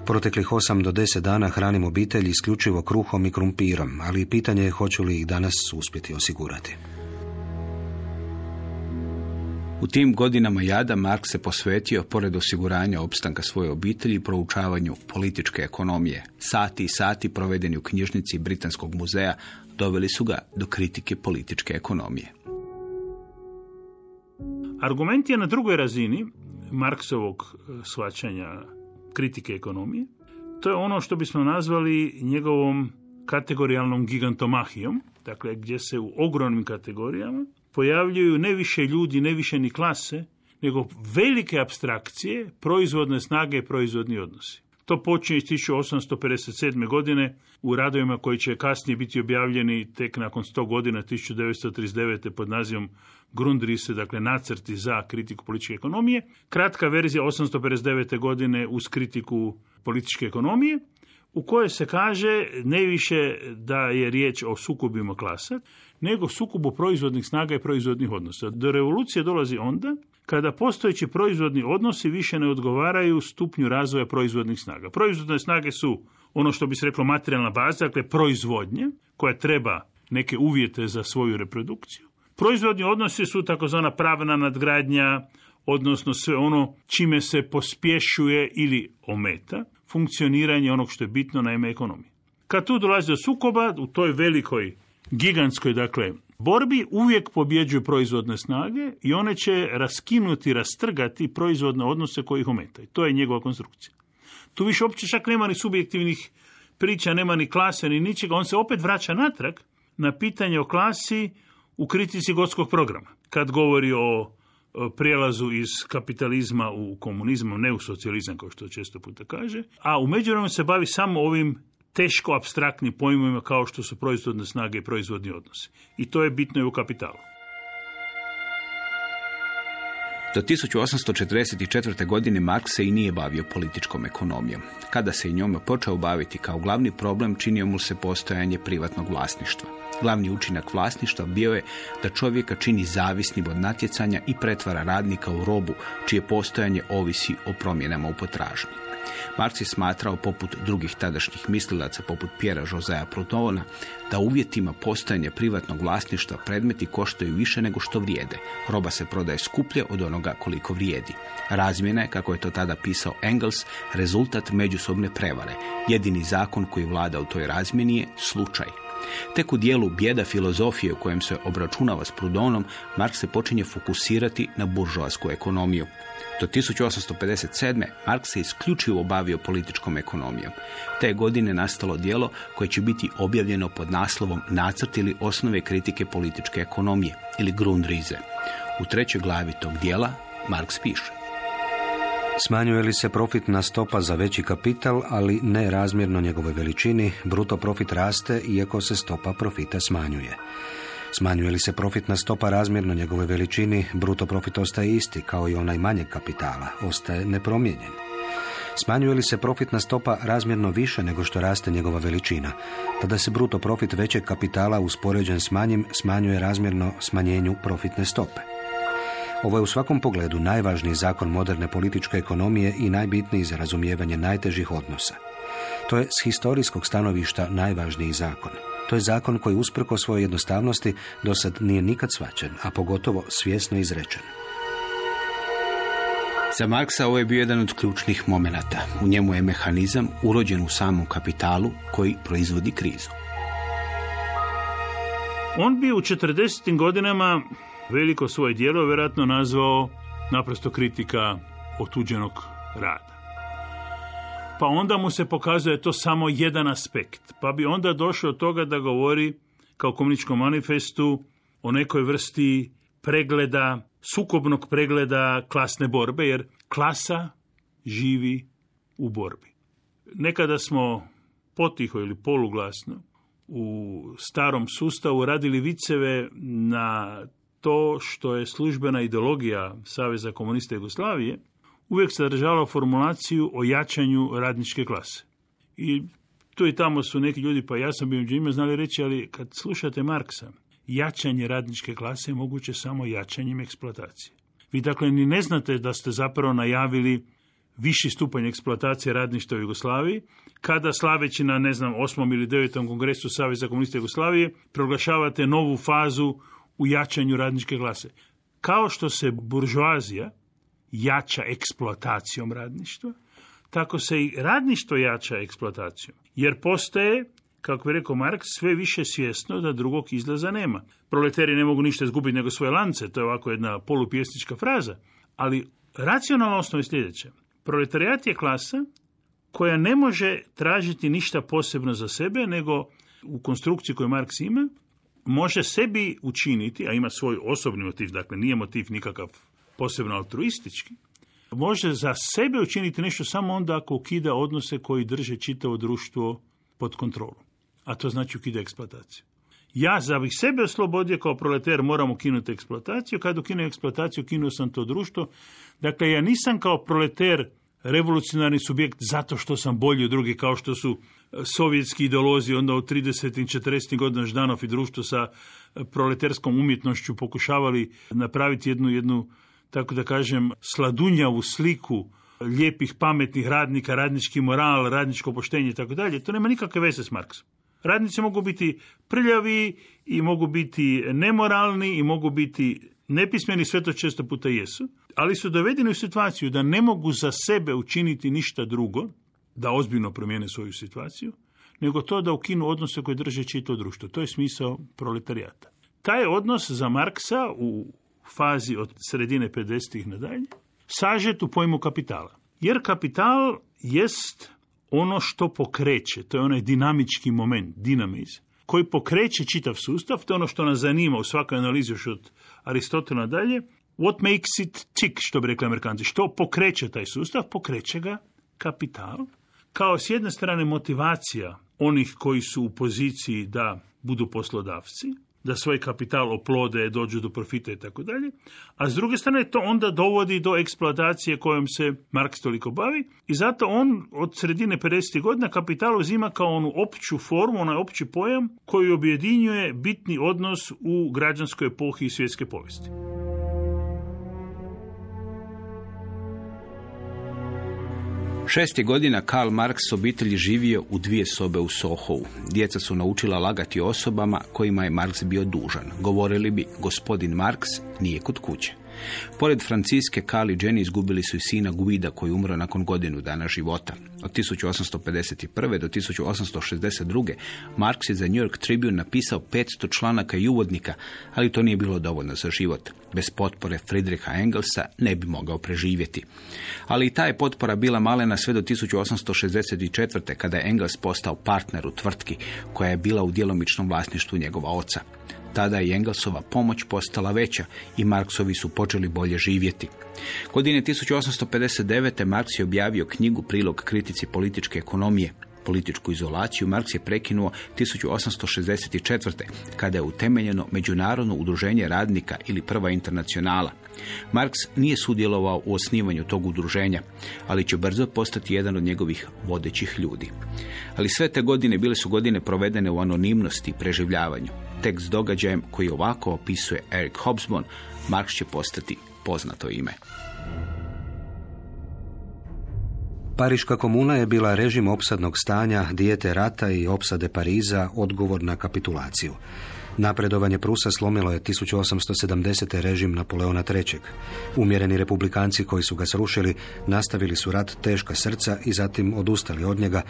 Proteklih osam do deset dana hranim obitelj isključivo kruhom i krumpirom, ali pitanje je hoću li ih danas uspjeti osigurati. U tim godinama jada Mark se posvetio, pored osiguranja opstanka svoje obitelji, proučavanju političke ekonomije. Sati i sati provedeni u knjižnici Britanskog muzeja doveli su ga do kritike političke ekonomije. Argument je na drugoj razini Marksovog e, shvaćanja kritike ekonomije. To je ono što bismo nazvali njegovom kategorijalnom gigantomahijom, dakle gdje se u ogromnim kategorijama pojavljuju ne više ljudi, ne više ni klase, nego velike abstrakcije, proizvodne snage i proizvodni odnosi. To počinje iz 1857. godine u radovima koji će kasnije biti objavljeni tek nakon 100 godina 1939. pod nazivom Grundrisse, dakle nacrti za kritiku političke ekonomije. Kratka verzija 859. godine uz kritiku političke ekonomije u kojoj se kaže ne više da je riječ o sukobima klasa, nego sukobu proizvodnih snaga i proizvodnih odnosa. Do revolucije dolazi onda kada postojeći proizvodni odnosi više ne odgovaraju stupnju razvoja proizvodnih snaga. Proizvodne snage su ono što bi se reklo materijalna baza, dakle proizvodnje, koja treba neke uvjete za svoju reprodukciju. Proizvodni odnosi su takozvana pravna nadgradnja, odnosno sve ono čime se pospješuje ili ometa funkcioniranje onog što je bitno, naime ekonomije. Kad tu dolazi do sukoba, u toj velikoj, gigantskoj, dakle, borbi uvijek pobjeđuju proizvodne snage i one će raskinuti, rastrgati proizvodne odnose koji ih ometaju. To je njegova konstrukcija. Tu više uopće čak nema ni subjektivnih priča, nema ni klase, ni ničega. On se opet vraća natrag na pitanje o klasi u kritici gotskog programa. Kad govori o prijelazu iz kapitalizma u komunizam, ne u socijalizam kao što često puta kaže, a u međuvremenu se bavi samo ovim teško abstraktnim pojmovima kao što su proizvodne snage i proizvodni odnosi. I to je bitno i u kapitalu. Do 1844. godine Marks se i nije bavio političkom ekonomijom. Kada se i njome počeo baviti kao glavni problem, činio mu se postojanje privatnog vlasništva. Glavni učinak vlasništva bio je da čovjeka čini zavisnim od natjecanja i pretvara radnika u robu, čije postojanje ovisi o promjenama u potražnji. Marx je smatrao, poput drugih tadašnjih mislilaca, poput Pjera Žozaja Protovona, da uvjetima postojanja privatnog vlasništva predmeti koštaju više nego što vrijede. Roba se prodaje skuplje od onoga koliko vrijedi. Razmjena je, kako je to tada pisao Engels, rezultat međusobne prevare. Jedini zakon koji vlada u toj razmjeni je slučaj. Tek u dijelu bijeda filozofije u kojem se obračunava s Prudonom, Marx se počinje fokusirati na buržoasku ekonomiju. Do 1857. Marx se isključivo bavio političkom ekonomijom. Te godine nastalo dijelo koje će biti objavljeno pod naslovom Nacrt ili osnove kritike političke ekonomije ili Grundrize. U trećoj glavi tog dijela Marx piše. Smanjuje li se profitna stopa za veći kapital, ali ne razmjerno njegove veličini, bruto profit raste iako se stopa profita smanjuje. Smanjuje li se profitna stopa razmjerno njegove veličini, bruto profit ostaje isti kao i onaj manjeg kapitala, ostaje nepromijenjen. Smanjuje li se profitna stopa razmjerno više nego što raste njegova veličina, tada se bruto profit većeg kapitala uspoređen s manjim smanjuje razmjerno smanjenju profitne stope. Ovo je u svakom pogledu najvažniji zakon moderne političke ekonomije i najbitniji za razumijevanje najtežih odnosa. To je s historijskog stanovišta najvažniji zakon. To je zakon koji usprko svojoj jednostavnosti do sad nije nikad svačen, a pogotovo svjesno izrečen. Za Marksa ovo je bio jedan od ključnih momenata. U njemu je mehanizam urođen u samom kapitalu koji proizvodi krizu. On bi u 40. godinama veliko svoje djelo vjerojatno nazvao naprosto kritika otuđenog rada. Pa onda mu se pokazuje to samo jedan aspekt. Pa bi onda došao od toga da govori kao komuničkom manifestu o nekoj vrsti pregleda, sukobnog pregleda klasne borbe, jer klasa živi u borbi. Nekada smo potiho ili poluglasno u starom sustavu radili viceve na to što je službena ideologija Saveza komunista Jugoslavije uvijek sadržala formulaciju o jačanju radničke klase. I tu i tamo su neki ljudi, pa ja sam bio među znali reći, ali kad slušate Marksa, jačanje radničke klase je moguće samo jačanjem eksploatacije. Vi dakle ni ne znate da ste zapravo najavili viši stupanj eksploatacije radništva u Jugoslaviji, kada slaveći na, ne znam, osmom ili devetom kongresu Saveza komunista Jugoslavije proglašavate novu fazu u jačanju radničke klase. Kao što se buržoazija jača eksploatacijom radništva, tako se i radništvo jača eksploatacijom. Jer postaje, kako bi rekao Marks, sve više svjesno da drugog izlaza nema. Proleteri ne mogu ništa izgubiti nego svoje lance, to je ovako jedna polupjesnička fraza, ali racionalna osnova je sljedeća. Proletarijat je klasa koja ne može tražiti ništa posebno za sebe, nego u konstrukciji koju Marks ima, može sebi učiniti, a ima svoj osobni motiv, dakle nije motiv nikakav posebno altruistički, može za sebe učiniti nešto samo onda ako ukida odnose koji drže čitavo društvo pod kontrolom. A to znači ukida eksploataciju. Ja za bih sebe oslobodio kao proletar moram ukinuti eksploataciju. Kad ukinu eksploataciju, ukinuo sam to društvo. Dakle, ja nisam kao proletar revolucionarni subjekt zato što sam bolji od drugih, kao što su e, sovjetski ideolozi onda u 30. i 40. godina Ždanov i društvo sa e, proleterskom umjetnošću pokušavali napraviti jednu, jednu tako da kažem, sladunjavu sliku lijepih, pametnih radnika, radnički moral, radničko poštenje i tako dalje, to nema nikakve veze s Marksom. Radnici mogu biti prljavi i mogu biti nemoralni i mogu biti nepismeni, sve to često puta jesu, ali su dovedeni u situaciju da ne mogu za sebe učiniti ništa drugo, da ozbiljno promijene svoju situaciju, nego to da ukinu odnose koje drže čito društvo. To je smisao proletarijata. Taj odnos za Marksa u fazi od sredine 50-ih nadalje sažet u pojmu kapitala. Jer kapital jest ono što pokreće, to je onaj dinamički moment, dinamiz, koji pokreće čitav sustav, to je ono što nas zanima u svakoj analizi još od Aristotela dalje, what makes it tick, što bi rekli amerikanci, što pokreće taj sustav, pokreće ga kapital, kao s jedne strane motivacija onih koji su u poziciji da budu poslodavci, da svoj kapital oplode, dođu do profita i tako dalje, a s druge strane to onda dovodi do eksploatacije kojom se Marks toliko bavi i zato on od sredine 50. godina kapital uzima kao onu opću formu, onaj opći pojam koji objedinjuje bitni odnos u građanskoj epohi i svjetske povijesti. Šest godina Karl Marx obitelji živio u dvije sobe u Sohovu. Djeca su naučila lagati osobama kojima je Marx bio dužan. Govorili bi, gospodin Marx nije kod kuće. Pored Franciske, Kali i Jenny izgubili su i sina Guida koji umro nakon godinu dana života. Od 1851. do 1862. Marks je za New York Tribune napisao 500 članaka i uvodnika, ali to nije bilo dovoljno za život. Bez potpore Friedricha Engelsa ne bi mogao preživjeti. Ali i ta je potpora bila malena sve do 1864. kada je Engels postao partner u tvrtki koja je bila u djelomičnom vlasništvu njegova oca. Tada je Engelsova pomoć postala veća i Marksovi su počeli bolje živjeti. Godine 1859. Marks je objavio knjigu Prilog kritici političke ekonomije. Političku izolaciju Marks je prekinuo 1864. kada je utemeljeno Međunarodno udruženje radnika ili Prva internacionala. Marks nije sudjelovao u osnivanju tog udruženja, ali će brzo postati jedan od njegovih vodećih ljudi. Ali sve te godine bile su godine provedene u anonimnosti i preživljavanju. Tek s događajem koji ovako opisuje Eric Hobsbawm, Marks će postati poznato ime. Pariška komuna je bila režim opsadnog stanja, dijete rata i opsade Pariza, odgovor na kapitulaciju. Napredovanje Prusa slomilo je 1870. režim Napoleona III. Umjereni republikanci koji su ga srušili nastavili su rat teška srca i zatim odustali od njega,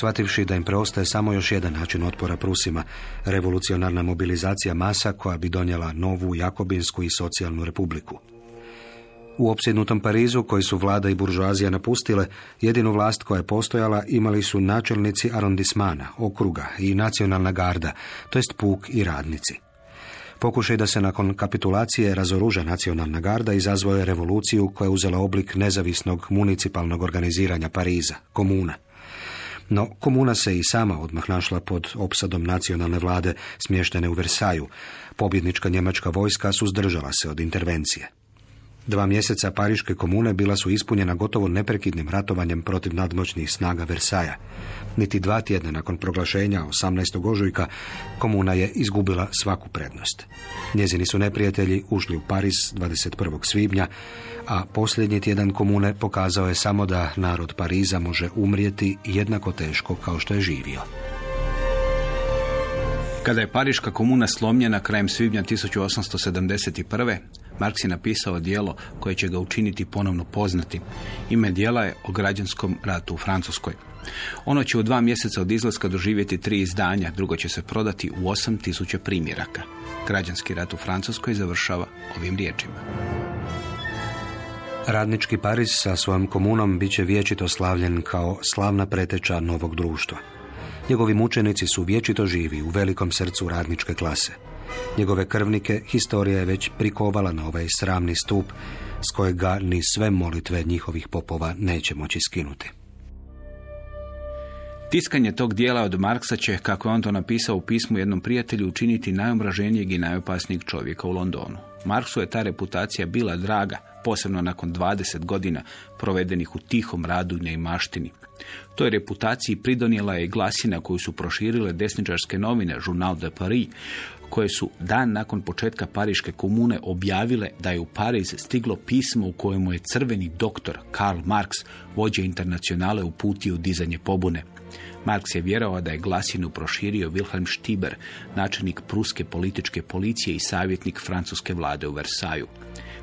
shvativši da im preostaje samo još jedan način otpora Prusima, revolucionarna mobilizacija masa koja bi donijela novu Jakobinsku i socijalnu republiku. U opsjednutom Parizu, koji su vlada i buržoazija napustile, jedinu vlast koja je postojala imali su načelnici arondismana, okruga i nacionalna garda, to jest puk i radnici. Pokušaj da se nakon kapitulacije razoruža nacionalna garda izazvao je revoluciju koja je uzela oblik nezavisnog municipalnog organiziranja Pariza, komuna. No, komuna se i sama odmah našla pod opsadom nacionalne vlade smještene u Versaju. Pobjednička njemačka vojska suzdržala se od intervencije. Dva mjeseca Pariške komune bila su ispunjena gotovo neprekidnim ratovanjem protiv nadmoćnih snaga Versaja. Niti dva tjedna nakon proglašenja 18. ožujka komuna je izgubila svaku prednost. Njezini su neprijatelji ušli u Pariz 21. svibnja, a posljednji tjedan komune pokazao je samo da narod Pariza može umrijeti jednako teško kao što je živio. Kada je Pariška komuna slomljena krajem svibnja 1871. Marks je napisao dijelo koje će ga učiniti ponovno poznati. Ime dijela je o građanskom ratu u Francuskoj. Ono će u dva mjeseca od izlaska doživjeti tri izdanja, drugo će se prodati u 8000 primjeraka. Građanski rat u Francuskoj završava ovim riječima. Radnički Pariz sa svojom komunom bit će vječito slavljen kao slavna preteča novog društva. Njegovi mučenici su vječito živi u velikom srcu radničke klase. Njegove krvnike historija je već prikovala na ovaj sramni stup s kojega ni sve molitve njihovih popova neće moći skinuti. Tiskanje tog dijela od Marksa će, kako je on to napisao u pismu jednom prijatelju, učiniti najomraženijeg i najopasnijeg čovjeka u Londonu. Marksu je ta reputacija bila draga, posebno nakon 20 godina provedenih u tihom radu i maštini. Toj reputaciji pridonijela je glasina koju su proširile desničarske novine Journal de Paris, koje su dan nakon početka Pariške komune objavile da je u Pariz stiglo pismo u kojemu je crveni doktor Karl Marx, vođa internacionale, uputio dizanje pobune. Marks je vjerovao da je glasinu proširio Wilhelm Stieber, načelnik pruske političke policije i savjetnik francuske vlade u Versaju.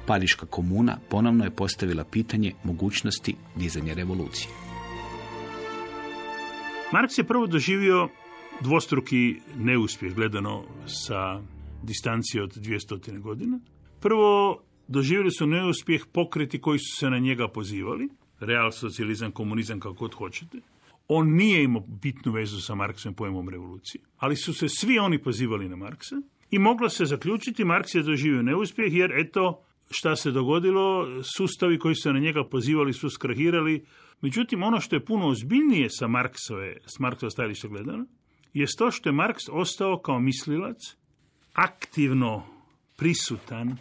Pariška komuna ponovno je postavila pitanje mogućnosti dizanja revolucije. Marks je prvo doživio dvostruki neuspjeh gledano sa distancije od 200 godina. Prvo, doživjeli su neuspjeh pokreti koji su se na njega pozivali, real socijalizam, komunizam, kako god hoćete. On nije imao bitnu vezu sa Marksovim pojmom revolucije, ali su se svi oni pozivali na Marksa i moglo se zaključiti Marks je doživio neuspjeh jer eto šta se dogodilo, sustavi koji su na njega pozivali su skrahirali. Međutim, ono što je puno ozbiljnije sa Marksove, s Marksova stajališta gledano, je to što je Marks ostao kao mislilac aktivno prisutan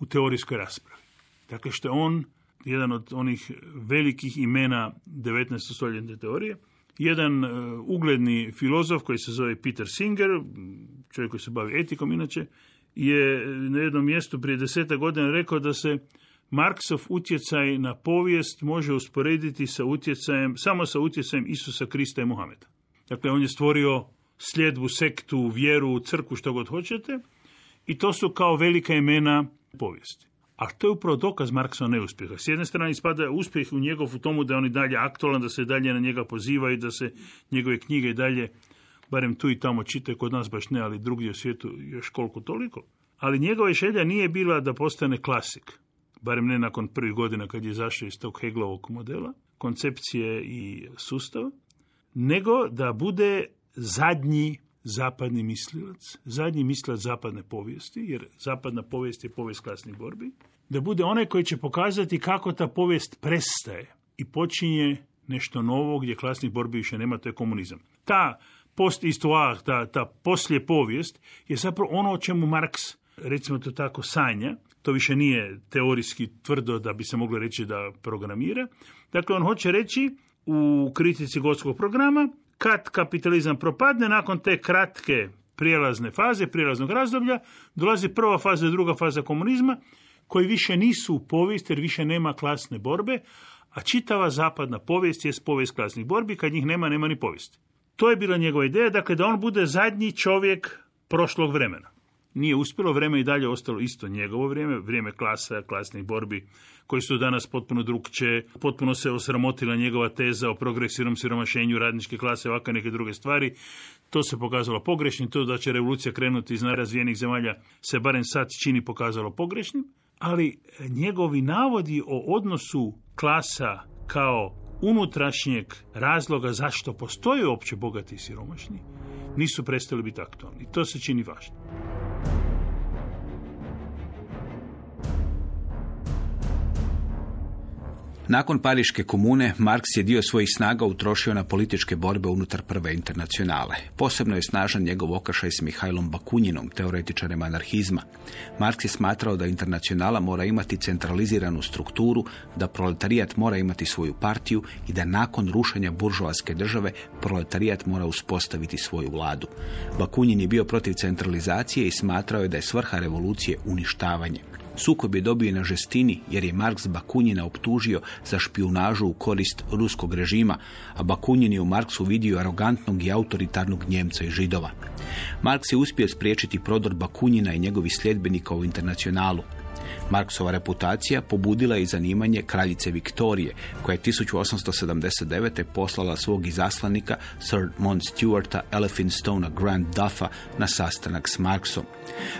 u teorijskoj raspravi. Dakle, što je on jedan od onih velikih imena 19. stoljetne teorije, jedan e, ugledni filozof koji se zove Peter Singer, čovjek koji se bavi etikom inače, je na jednom mjestu prije deseta godina rekao da se Marksov utjecaj na povijest može usporediti sa utjecajem, samo sa utjecajem Isusa Krista i Muhameda. Dakle, on je stvorio sljedbu, sektu, vjeru, crku, što god hoćete, i to su kao velika imena povijesti. A to je upravo dokaz Marksova neuspjeha. S jedne strane ispada uspjeh u njegov u tomu da je on i dalje aktualan, da se dalje na njega poziva i da se njegove knjige i dalje, barem tu i tamo čitaju, kod nas baš ne, ali drugdje u svijetu još koliko toliko. Ali njegova želja nije bila da postane klasik, barem ne nakon prvih godina kad je izašao iz tog Heglovog modela, koncepcije i sustava, nego da bude zadnji zapadni mislilac, zadnji mislilac zapadne povijesti, jer zapadna povijest je povijest klasnih borbi, da bude onaj koji će pokazati kako ta povijest prestaje i počinje nešto novo gdje klasnih borbi više nema, to je komunizam. Ta post histoire, ta, ta poslije povijest je zapravo ono o čemu Marks, recimo to tako, sanja, to više nije teorijski tvrdo da bi se moglo reći da programira. Dakle, on hoće reći u kritici gotskog programa kad kapitalizam propadne, nakon te kratke prijelazne faze, prijelaznog razdoblja, dolazi prva faza i druga faza komunizma, koji više nisu u povijesti jer više nema klasne borbe, a čitava zapadna povijest je povijest klasnih borbi, kad njih nema, nema ni povijesti. To je bila njegova ideja, dakle da on bude zadnji čovjek prošlog vremena. Nije uspjelo, vreme i dalje ostalo isto njegovo vrijeme, vrijeme klasa, klasnih borbi, koji su danas potpuno drugče, potpuno se osramotila njegova teza o progresivnom siromašenju radničke klase, ovakve neke druge stvari. To se pokazalo pogrešnim, to da će revolucija krenuti iz najrazvijenih zemalja se barem sad čini pokazalo pogrešnim, ali njegovi navodi o odnosu klasa kao unutrašnjeg razloga zašto postoje uopće bogati i siromašni, nisu prestali biti aktualni. To se čini važno. Nakon Pariške komune, Marks je dio svojih snaga utrošio na političke borbe unutar prve internacionale. Posebno je snažan njegov okršaj s Mihajlom Bakunjinom, teoretičarem anarhizma. Marks je smatrao da internacionala mora imati centraliziranu strukturu, da proletarijat mora imati svoju partiju i da nakon rušenja buržoaske države proletarijat mora uspostaviti svoju vladu. Bakunjin je bio protiv centralizacije i smatrao je da je svrha revolucije uništavanje. Sukob je dobio na žestini jer je Marks Bakunjina optužio za špijunažu u korist ruskog režima, a Bakunjin je u Marksu vidio arogantnog i autoritarnog Njemca i Židova. Marks je uspio spriječiti prodor Bakunjina i njegovih sljedbenika u internacionalu. Marksova reputacija pobudila je i zanimanje kraljice Viktorije, koja je 1879. poslala svog izaslanika Sir Mont Stewarta Stona Grand Duffa na sastanak s Marksom.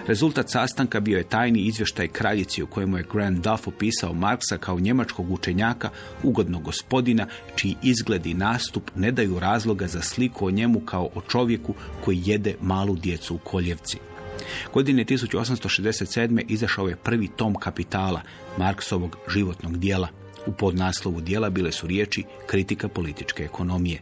Rezultat sastanka bio je tajni izvještaj kraljici u kojemu je Grand Duff opisao Marksa kao njemačkog učenjaka, ugodnog gospodina, čiji izgled i nastup ne daju razloga za sliku o njemu kao o čovjeku koji jede malu djecu u koljevci. Godine 1867. izašao je prvi tom kapitala Marksovog životnog dijela. U podnaslovu dijela bile su riječi kritika političke ekonomije.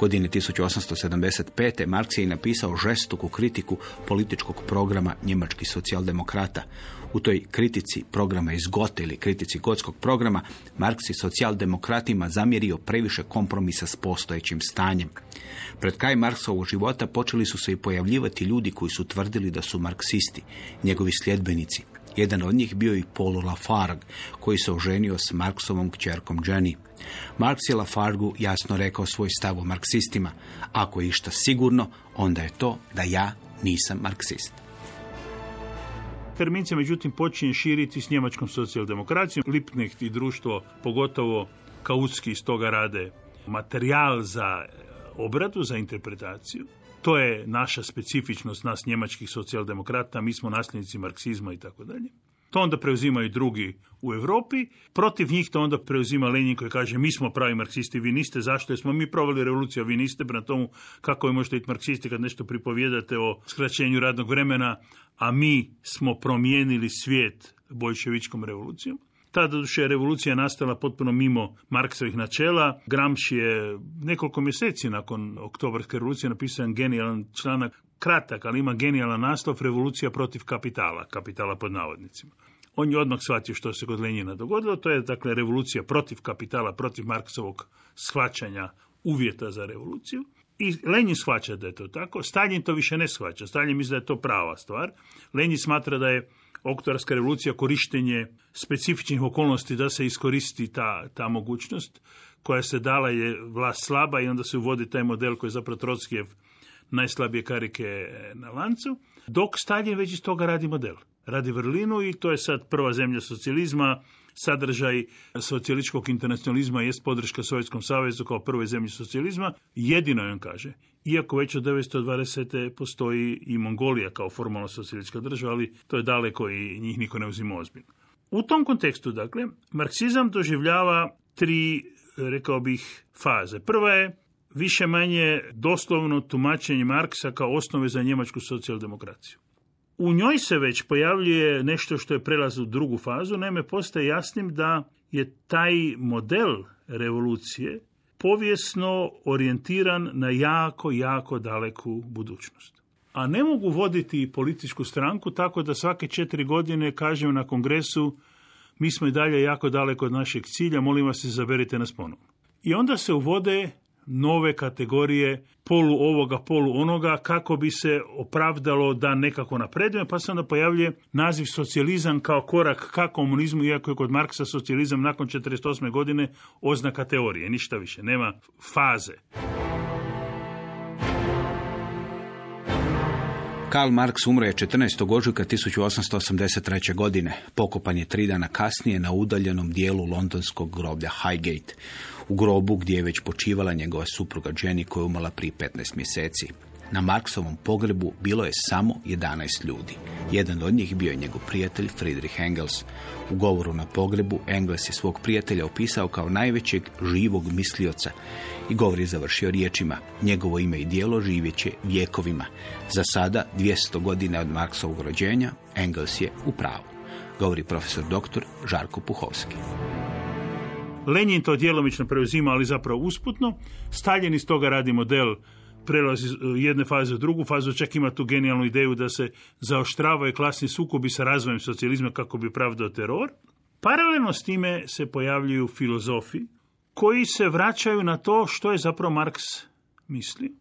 Godine 1875. Marks je i napisao žestoku kritiku političkog programa njemačkih socijaldemokrata. U toj kritici programa iz Gote ili kritici gotskog programa Marks je socijaldemokratima zamjerio previše kompromisa s postojećim stanjem. Pred kraj Marksovog života počeli su se i pojavljivati ljudi koji su tvrdili da su marksisti, njegovi sljedbenici. Jedan od njih bio i Paul Lafargue, koji se oženio s Marksovom kćerkom Jenny. Marks je Lafargu jasno rekao svoj stav o marksistima. Ako je išta sigurno, onda je to da ja nisam marksist. Termin se međutim počinje širiti s njemačkom socijaldemokracijom. Lipknecht i društvo, pogotovo Kautski iz toga rade materijal za obradu, za interpretaciju. To je naša specifičnost nas njemačkih socijaldemokrata, mi smo nasljednici marksizma i tako dalje. To onda preuzimaju drugi u Europi. Protiv njih to onda preuzima Lenin koji kaže mi smo pravi marksisti, vi niste. Zašto? Smo mi proveli revoluciju, a vi niste. Prema tomu kako vi možete biti marksisti kad nešto pripovjedate o skraćenju radnog vremena, a mi smo promijenili svijet bolševičkom revolucijom. Ta doduše revolucija nastala potpuno mimo Marksovih načela. Gramsci je nekoliko mjeseci nakon oktobarske revolucije napisan genijalan članak, kratak, ali ima genijalan naslov Revolucija protiv kapitala, kapitala pod navodnicima. On je odmah shvatio što se kod Lenjina dogodilo, to je dakle revolucija protiv kapitala, protiv Marksovog shvaćanja uvjeta za revoluciju. I Lenin shvaća da je to tako, Stalin to više ne shvaća, Stalin misli da je to prava stvar. Lenin smatra da je oktobarska revolucija korištenje specifičnih okolnosti da se iskoristi ta, ta mogućnost koja se dala je vlast slaba i onda se uvodi taj model koji je zapravo Trockijev najslabije karike na lancu, dok Stalin već iz toga radi model. Radi vrlinu i to je sad prva zemlja socijalizma, sadržaj socijalističkog internacionalizma jest podrška Sovjetskom savezu kao prvoj zemlji socijalizma, jedino on kaže, iako već od 1920. postoji i Mongolija kao formalno socijalistička država, ali to je daleko i njih niko ne uzima ozbiljno. U tom kontekstu, dakle, marksizam doživljava tri, rekao bih, faze. Prva je više manje doslovno tumačenje Marksa kao osnove za njemačku socijaldemokraciju. U njoj se već pojavljuje nešto što je prelaz u drugu fazu, naime postaje jasnim da je taj model revolucije povijesno orijentiran na jako, jako daleku budućnost. A ne mogu voditi političku stranku tako da svake četiri godine kažem na kongresu mi smo i dalje jako daleko od našeg cilja, molim vas izaberite nas ponovno. I onda se uvode nove kategorije polu ovoga, polu onoga, kako bi se opravdalo da nekako napreduje, pa se onda pojavljuje naziv socijalizam kao korak ka komunizmu, iako je kod Marksa socijalizam nakon 48. godine oznaka teorije, ništa više, nema faze. Karl Marx umro je 14. ožujka 1883. godine. Pokopan je tri dana kasnije na udaljenom dijelu londonskog groblja Highgate u grobu gdje je već počivala njegova supruga Jenny koja je umala prije 15 mjeseci. Na Marksovom pogrebu bilo je samo 11 ljudi. Jedan od njih bio je njegov prijatelj Friedrich Engels. U govoru na pogrebu Engels je svog prijatelja opisao kao najvećeg živog mislioca i govor je završio riječima. Njegovo ime i dijelo živjeće vjekovima. Za sada, 200 godina od Marksovog rođenja, Engels je u pravu. Govori profesor dr. Žarko Puhovski. Lenin to djelomično preuzima, ali zapravo usputno. Stalin iz toga radi model prelazi jedne faze u drugu fazu, čak ima tu genijalnu ideju da se zaoštravaju klasni sukobi sa razvojem socijalizma kako bi pravdao teror. Paralelno s time se pojavljuju filozofi koji se vraćaju na to što je zapravo Marks misli.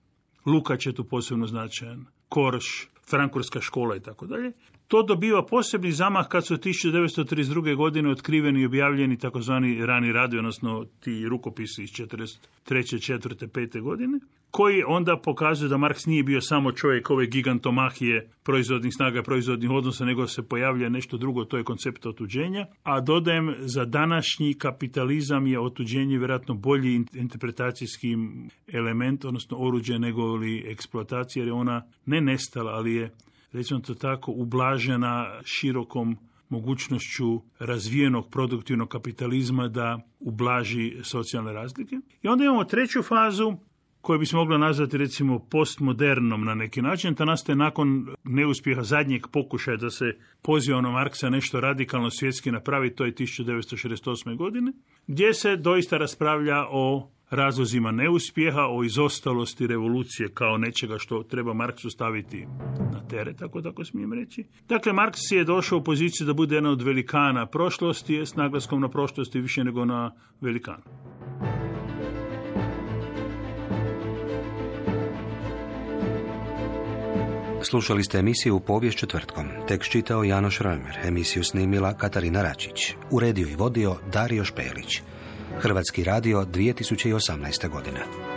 Lukač je tu posebno značajan, Korš, Frankurska škola i tako dalje. To dobiva posebni zamah kad su 1932. godine otkriveni i objavljeni takozvani rani radi, odnosno ti rukopisi iz 43. 4. 5. godine, koji onda pokazuju da Marks nije bio samo čovjek ove gigantomahije proizvodnih snaga, proizvodnih odnosa, nego se pojavlja nešto drugo, to je koncept otuđenja. A dodajem, za današnji kapitalizam je otuđenje vjerojatno bolji interpretacijski element, odnosno oruđe nego li eksploatacija, jer je ona ne nestala, ali je recimo to tako, ublažena širokom mogućnošću razvijenog produktivnog kapitalizma da ublaži socijalne razlike. I onda imamo treću fazu koju bismo mogli nazvati recimo postmodernom na neki način, ta nastaje nakon neuspjeha zadnjeg pokušaja da se poziva ono Marksa nešto radikalno svjetski napravi, to je 1968. godine, gdje se doista raspravlja o razlozima neuspjeha, o izostalosti revolucije kao nečega što treba Marksu staviti na teret, tako tako smijem reći. Dakle, Marks je došao u poziciju da bude jedan od velikana prošlosti, s naglaskom na prošlosti više nego na velikanu. Slušali ste emisiju Povijest četvrtkom. Tekst čitao Janoš Römer, emisiju snimila Katarina Račić. Uredio i vodio Dario Špelić. Hrvatski radio 2018. godine.